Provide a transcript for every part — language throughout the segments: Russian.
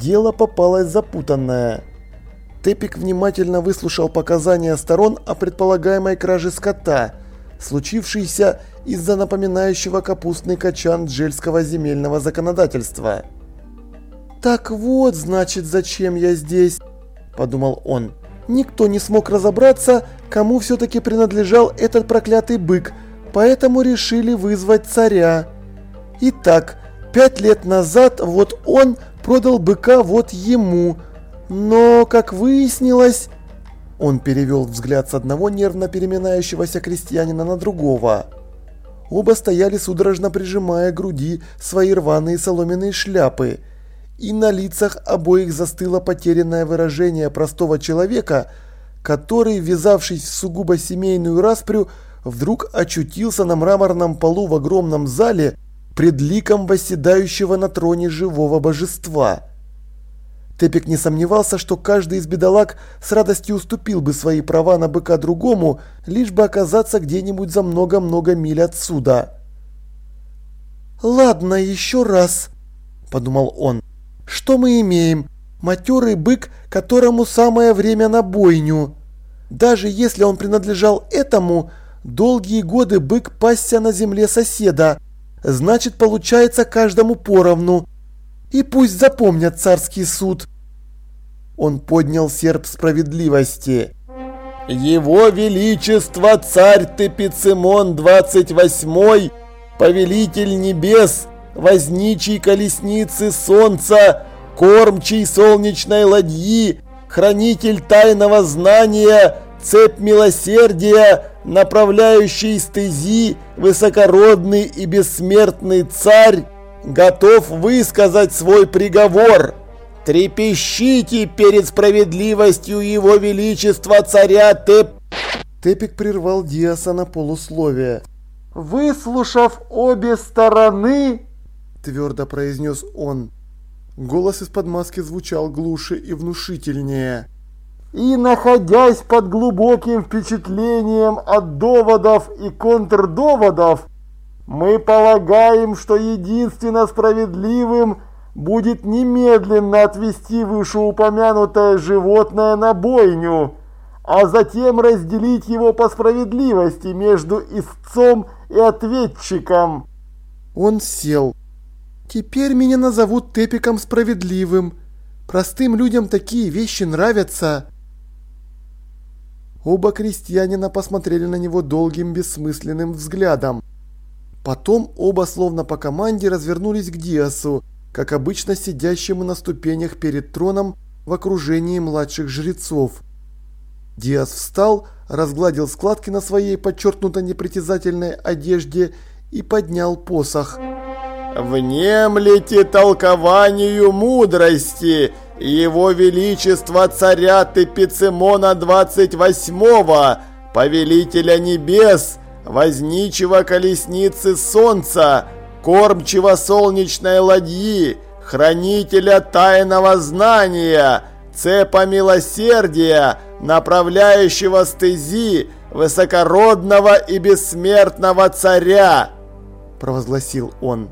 дело попалось запутанное. Тепик внимательно выслушал показания сторон о предполагаемой краже скота, случившейся из-за напоминающего капустный качан джельского земельного законодательства. «Так вот, значит, зачем я здесь», – подумал он. «Никто не смог разобраться, кому все-таки принадлежал этот проклятый бык, поэтому решили вызвать царя. Итак, пять лет назад вот он продал быка вот ему, но, как выяснилось...» Он перевел взгляд с одного нервно переминающегося крестьянина на другого. Оба стояли судорожно прижимая груди свои рваные соломенные шляпы, и на лицах обоих застыло потерянное выражение простого человека, который, ввязавшись в сугубо семейную распрю, вдруг очутился на мраморном полу в огромном зале пред ликом восседающего на троне живого божества. Тепик не сомневался, что каждый из бедолаг с радостью уступил бы свои права на быка другому, лишь бы оказаться где-нибудь за много-много миль отсюда. «Ладно, еще раз», – подумал он. «Что мы имеем? Матерый бык, которому самое время на бойню. Даже если он принадлежал этому, долгие годы бык пасся на земле соседа, значит получается каждому поровну. И пусть запомнят царский суд». Он поднял серп справедливости. «Его Величество царь Тепицимон 28 повелитель небес, возничий колесницы солнца, кормчий солнечной ладьи, хранитель тайного знания, цепь милосердия, направляющий стези, высокородный и бессмертный царь, готов высказать свой приговор». Трепещите перед справедливостью его величества царя Теп... Тепик прервал Диаса на полусловие. «Выслушав обе стороны...» Твердо произнес он. Голос из-под маски звучал глуше и внушительнее. «И находясь под глубоким впечатлением от доводов и контрдоводов, мы полагаем, что единственно справедливым – будет немедленно отвести вышеупомянутое животное на бойню, а затем разделить его по справедливости между истцом и ответчиком. Он сел. Теперь меня назовут Тепиком Справедливым. Простым людям такие вещи нравятся. Оба крестьянина посмотрели на него долгим бессмысленным взглядом. Потом оба словно по команде развернулись к Диасу как обычно сидящему на ступенях перед троном в окружении младших жрецов. Диас встал, разгладил складки на своей подчеркнуто непритязательной одежде и поднял посох. «Внемлите толкованию мудрости Его Величества царя Тепицимона 28-го, повелителя небес, возничего колесницы солнца, кормчего солнечной ладьи, хранителя тайного знания, цепа милосердия, направляющего стези, высокородного и бессмертного царя, провозгласил он.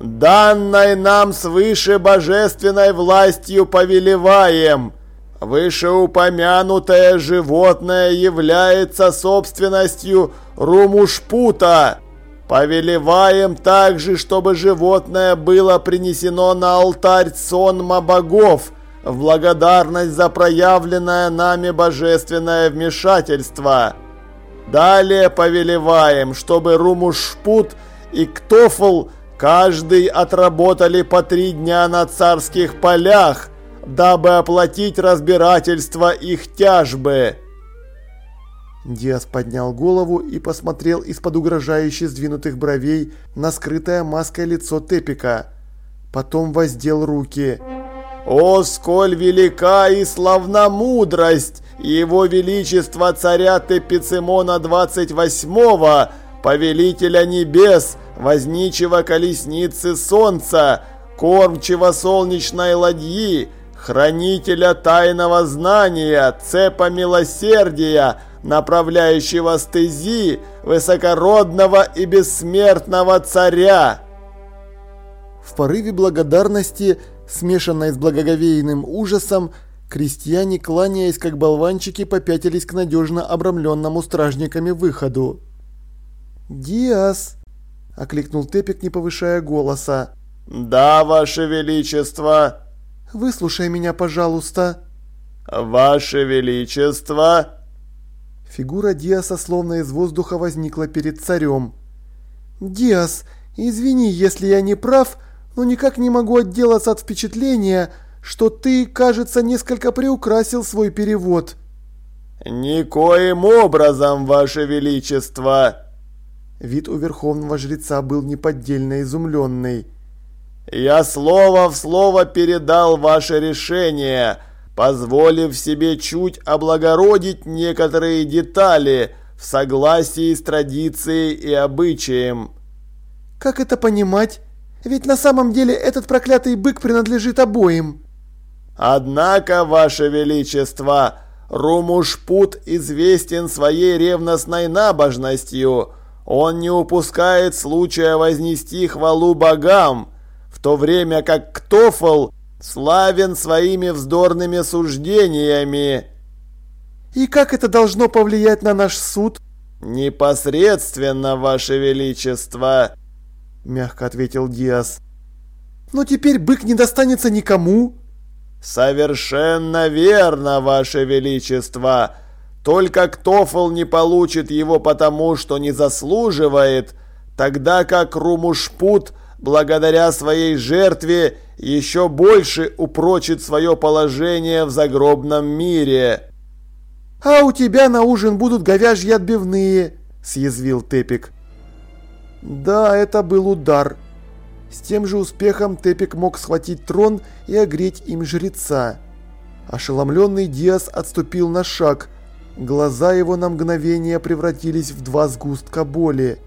Данной нам свыше божественной властью повелеваем. Вышеупомянутое животное является собственностью Румушпута, Повелеваем также, чтобы животное было принесено на алтарь сонма богов в благодарность за проявленное нами божественное вмешательство. Далее повелеваем, чтобы Румушпут и Ктофл каждый отработали по три дня на царских полях, дабы оплатить разбирательство их тяжбы. Диас поднял голову и посмотрел из-под угрожающе сдвинутых бровей на скрытое маской лицо Тепика. Потом воздел руки. «О, сколь велика и славна мудрость Его Величества царя Тепицимона 28-го, повелителя небес, возничего колесницы солнца, кормчего солнечной ладьи, хранителя тайного знания, цепа милосердия, направляющего стези высокородного и бессмертного царя. В порыве благодарности смешанной с благоговейным ужасом, крестьяне, кланяясь как болванчики, попятились к надежно обрамленному стражниками выходу. «Диас!» – окликнул Тепик, не повышая голоса. «Да, Ваше Величество!» «Выслушай меня, пожалуйста!» «Ваше Величество!» Фигура Диаса словно из воздуха возникла перед царем. «Диас, извини, если я не прав, но никак не могу отделаться от впечатления, что ты, кажется, несколько приукрасил свой перевод». «Никоим образом, Ваше Величество!» Вид у верховного жреца был неподдельно изумленный. «Я слово в слово передал ваше решение, позволив себе чуть облагородить некоторые детали в согласии с традицией и обычаем». «Как это понимать? Ведь на самом деле этот проклятый бык принадлежит обоим». «Однако, ваше величество, Румушпут известен своей ревностной набожностью». Он не упускает случая вознести хвалу богам, в то время как Ктофл славен своими вздорными суждениями. И как это должно повлиять на наш суд? Непосредственно, Ваше Величество, мягко ответил Диас. Но теперь бык не достанется никому. Совершенно верно, Ваше Величество. Только Ктофл не получит его потому, что не заслуживает, тогда как Румушпут, благодаря своей жертве, еще больше упрочит свое положение в загробном мире. «А у тебя на ужин будут говяжьи отбивные», – съязвил Тепик. Да, это был удар. С тем же успехом Тепик мог схватить трон и огреть им жреца. Ошеломленный Диас отступил на шаг – Глаза его на мгновение превратились в два сгустка боли.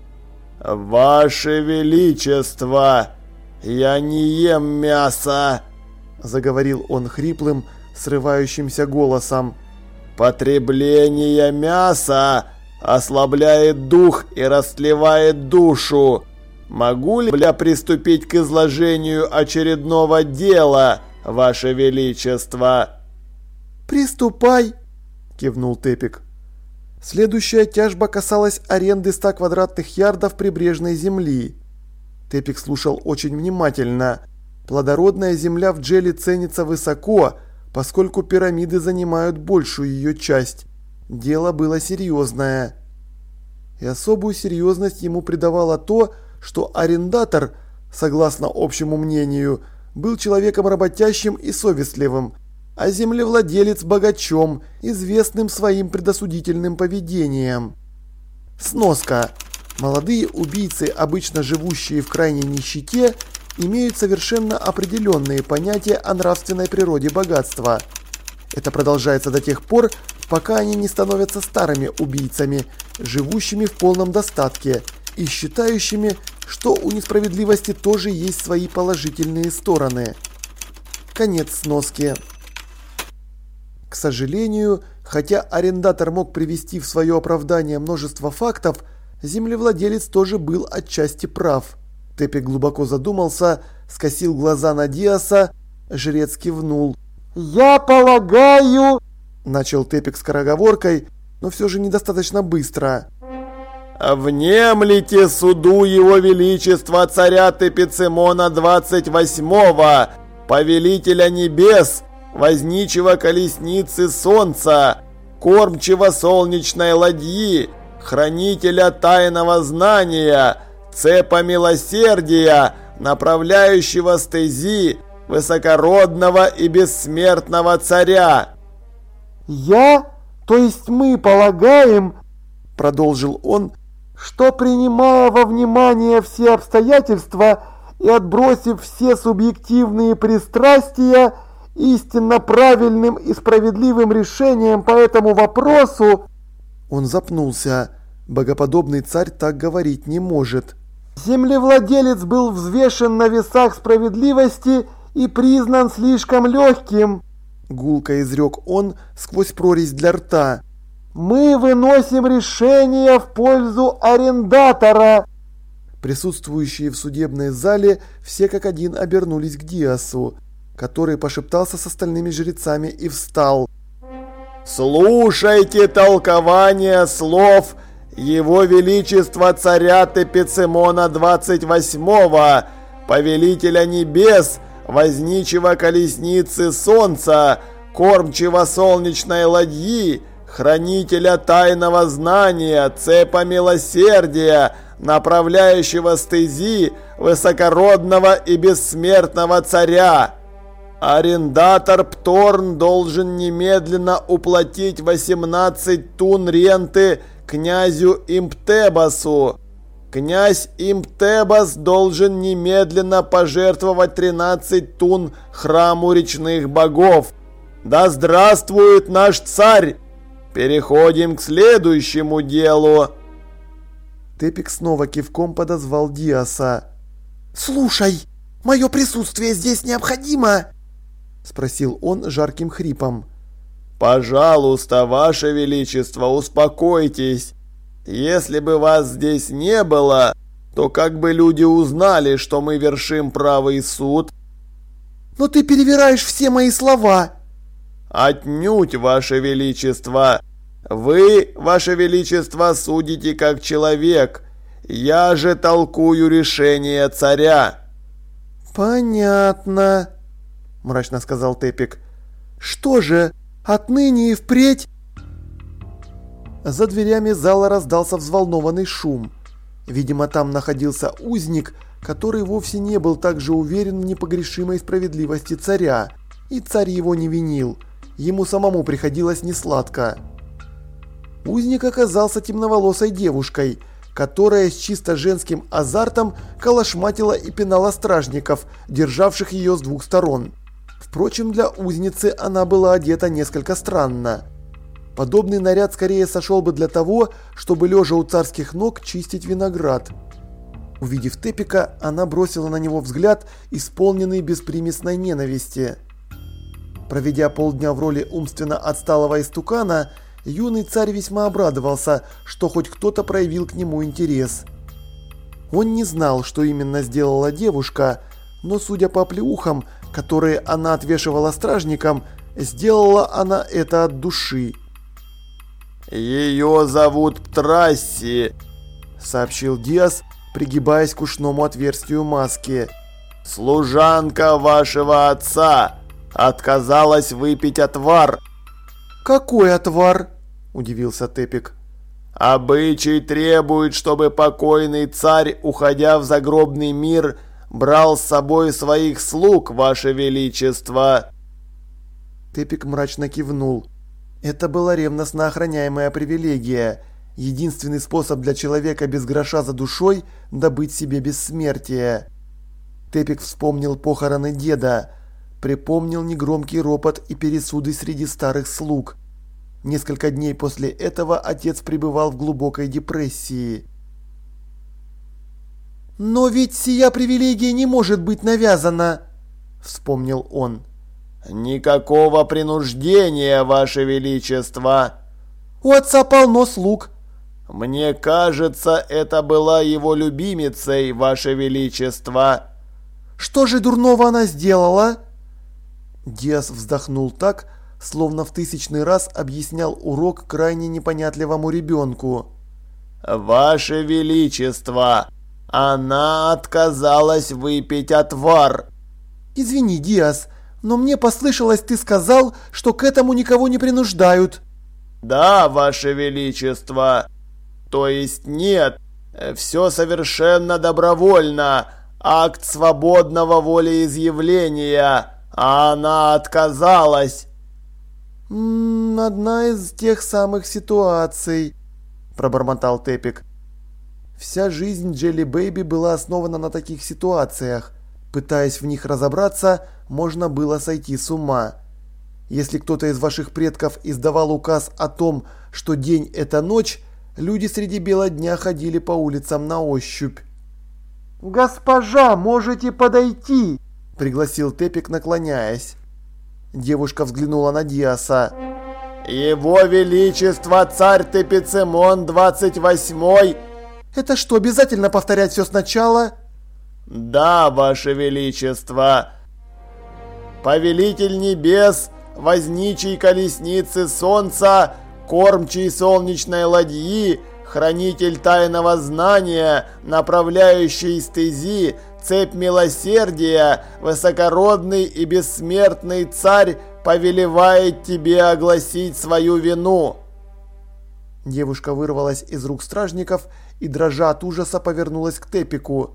«Ваше Величество, я не ем мясо!» Заговорил он хриплым, срывающимся голосом. «Потребление мяса ослабляет дух и растлевает душу. Могу ли я приступить к изложению очередного дела, Ваше Величество?» «Приступай!» – кивнул Тепик. Следующая тяжба касалась аренды 100 квадратных ярдов прибрежной земли. Тепик слушал очень внимательно. Плодородная земля в Джеле ценится высоко, поскольку пирамиды занимают большую ее часть. Дело было серьезное. И особую серьезность ему придавало то, что арендатор, согласно общему мнению, был человеком работящим и совестливым, а землевладелец богачом, известным своим предосудительным поведением. Сноска. Молодые убийцы, обычно живущие в крайней нищете, имеют совершенно определенные понятия о нравственной природе богатства. Это продолжается до тех пор, пока они не становятся старыми убийцами, живущими в полном достатке и считающими, что у несправедливости тоже есть свои положительные стороны. Конец сноски. К сожалению, хотя арендатор мог привести в свое оправдание множество фактов, землевладелец тоже был отчасти прав. Тепи глубоко задумался, скосил глаза на Диаса, жрец кивнул. «Я полагаю...» Начал Тепик скороговоркой, но все же недостаточно быстро. «Внемлите суду его величества царя Тепицимона 28-го, повелителя небес, возничего колесницы солнца, кормчего солнечной ладьи, хранителя тайного знания, цепа милосердия, направляющего стези, высокородного и бессмертного царя. «Я, то есть мы полагаем, — продолжил он, — что, принимая во внимание все обстоятельства и отбросив все субъективные пристрастия, — истинно правильным и справедливым решением по этому вопросу...» Он запнулся. Богоподобный царь так говорить не может. «Землевладелец был взвешен на весах справедливости и признан слишком легким», — гулко изрек он сквозь прорезь для рта. «Мы выносим решение в пользу арендатора». Присутствующие в судебной зале все как один обернулись к Диасу. Который пошептался с остальными жрецами и встал. «Слушайте толкование слов Его Величества царя Тепицемона 28-го, повелителя небес, возничего колесницы солнца, кормчего солнечной ладьи, хранителя тайного знания, цепа милосердия, направляющего стези высокородного и бессмертного царя. Арендатор Пторн должен немедленно уплатить 18 тун ренты князю Имптебасу. Князь Имптебас должен немедленно пожертвовать 13 тун храму речных богов. Да здравствует наш царь! Переходим к следующему делу. Тепик снова кивком подозвал Диаса. «Слушай, мое присутствие здесь необходимо?» Спросил он жарким хрипом. «Пожалуйста, ваше величество, успокойтесь. Если бы вас здесь не было, то как бы люди узнали, что мы вершим правый суд?» «Но ты перевираешь все мои слова!» «Отнюдь, Ваше Величество! Вы, Ваше Величество, судите как человек, я же толкую решение царя!» «Понятно», – мрачно сказал Тепик. «Что же, отныне и впредь...» За дверями зала раздался взволнованный шум. Видимо, там находился узник, который вовсе не был так же уверен в непогрешимой справедливости царя, и царь его не винил – ему самому приходилось несладко. Узник оказался темноволосой девушкой, которая с чисто женским азартом калашматила и пинала стражников, державших ее с двух сторон. Впрочем, для узницы она была одета несколько странно. Подобный наряд скорее сошел бы для того, чтобы лежа у царских ног чистить виноград. Увидев Тепика, она бросила на него взгляд, исполненный беспримесной ненависти. Проведя полдня в роли умственно отсталого истукана, юный царь весьма обрадовался, что хоть кто-то проявил к нему интерес. Он не знал, что именно сделала девушка, но судя по плеухам, которые она отвешивала стражникам, сделала она это от души. «Ее зовут Трасси», — сообщил Диас, пригибаясь к ушному отверстию маски. «Служанка вашего отца!» отказалась выпить отвар. «Какой отвар?» – удивился Тепик. «Обычай требует, чтобы покойный царь, уходя в загробный мир, брал с собой своих слуг, ваше величество!» Тепик мрачно кивнул. Это была ревностно охраняемая привилегия, единственный способ для человека без гроша за душой добыть себе бессмертие. Тепик вспомнил похороны деда, припомнил негромкий ропот и пересуды среди старых слуг. Несколько дней после этого отец пребывал в глубокой депрессии. «Но ведь сия привилегия не может быть навязана», – вспомнил он. «Никакого принуждения, Ваше Величество!» «У отца полно слуг». «Мне кажется, это была его любимицей, Ваше Величество». «Что же дурного она сделала?» Диас вздохнул так, словно в тысячный раз объяснял урок крайне непонятливому ребенку. «Ваше Величество, она отказалась выпить отвар!» «Извини, Диас, но мне послышалось, ты сказал, что к этому никого не принуждают!» «Да, Ваше Величество! То есть нет, все совершенно добровольно, акт свободного волеизъявления!» А она отказалась. «М -м, «Одна из тех самых ситуаций», – пробормотал Тепик. Вся жизнь Джелли Бэйби была основана на таких ситуациях. Пытаясь в них разобраться, можно было сойти с ума. Если кто-то из ваших предков издавал указ о том, что день – это ночь, люди среди бела дня ходили по улицам на ощупь. «Госпожа, можете подойти!» – пригласил Тепик, наклоняясь. Девушка взглянула на Диаса. «Его Величество царь Тепицемон 28-й!» «Это что, обязательно повторять все сначала?» «Да, Ваше Величество!» повелитель небес, возничий колесницы солнца, кормчий солнечной ладьи, хранитель тайного знания, направляющий стези, цепь милосердия, высокородный и бессмертный царь повелевает тебе огласить свою вину». Девушка вырвалась из рук стражников и, дрожа от ужаса, повернулась к Тепику.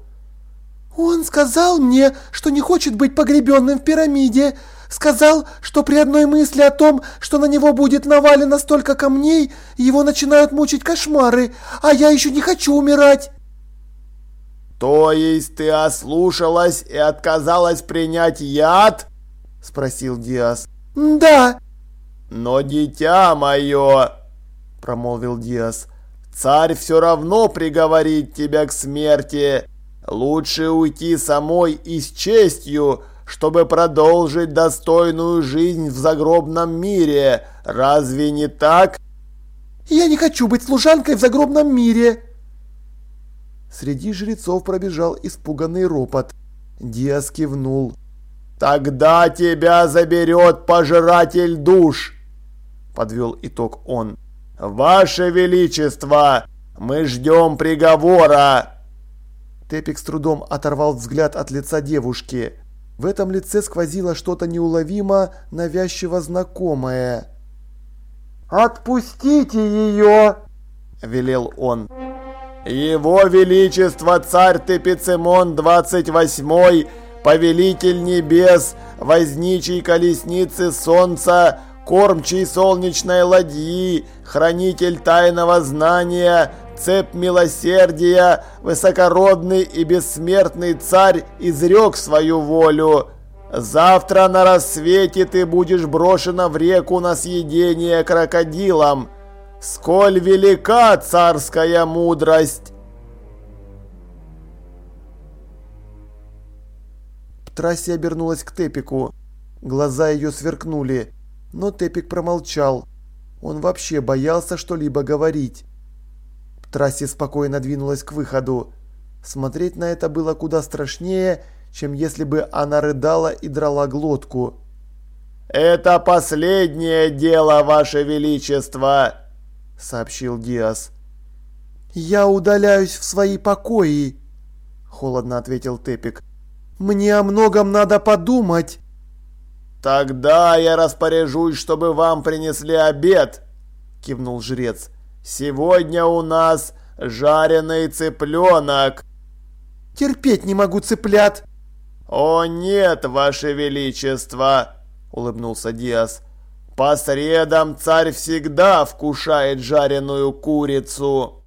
«Он сказал мне, что не хочет быть погребенным в пирамиде. Сказал, что при одной мысли о том, что на него будет навалено столько камней, его начинают мучить кошмары, а я еще не хочу умирать». «То есть ты ослушалась и отказалась принять яд?» – спросил Диас. «Да». «Но, дитя мое», – промолвил Диас, – «царь все равно приговорит тебя к смерти. Лучше уйти самой и с честью, чтобы продолжить достойную жизнь в загробном мире. Разве не так?» «Я не хочу быть служанкой в загробном мире!» Среди жрецов пробежал испуганный ропот. Диас кивнул. «Тогда тебя заберет пожиратель душ!» Подвел итог он. «Ваше Величество, мы ждем приговора!» Тепик с трудом оторвал взгляд от лица девушки. В этом лице сквозило что-то неуловимо, навязчиво знакомое. «Отпустите ее!» – велел он. «Его Величество царь Тепицемон 28 повелитель небес, возничий колесницы солнца, кормчий солнечной ладьи, хранитель тайного знания, цепь милосердия, высокородный и бессмертный царь изрек свою волю. Завтра на рассвете ты будешь брошена в реку на съедение крокодилам. Сколь велика царская мудрость! Трасси обернулась к Тепику. Глаза ее сверкнули, но Тепик промолчал. Он вообще боялся что-либо говорить. Трасси спокойно двинулась к выходу. Смотреть на это было куда страшнее, чем если бы она рыдала и драла глотку. «Это последнее дело, Ваше Величество!» – сообщил Диас. «Я удаляюсь в свои покои», – холодно ответил Тепик. Мне о многом надо подумать. Тогда я распоряжусь, чтобы вам принесли обед, кивнул жрец. Сегодня у нас жареный цыпленок. Терпеть не могу цыплят. О нет, ваше величество, улыбнулся Диас. По средам царь всегда вкушает жареную курицу.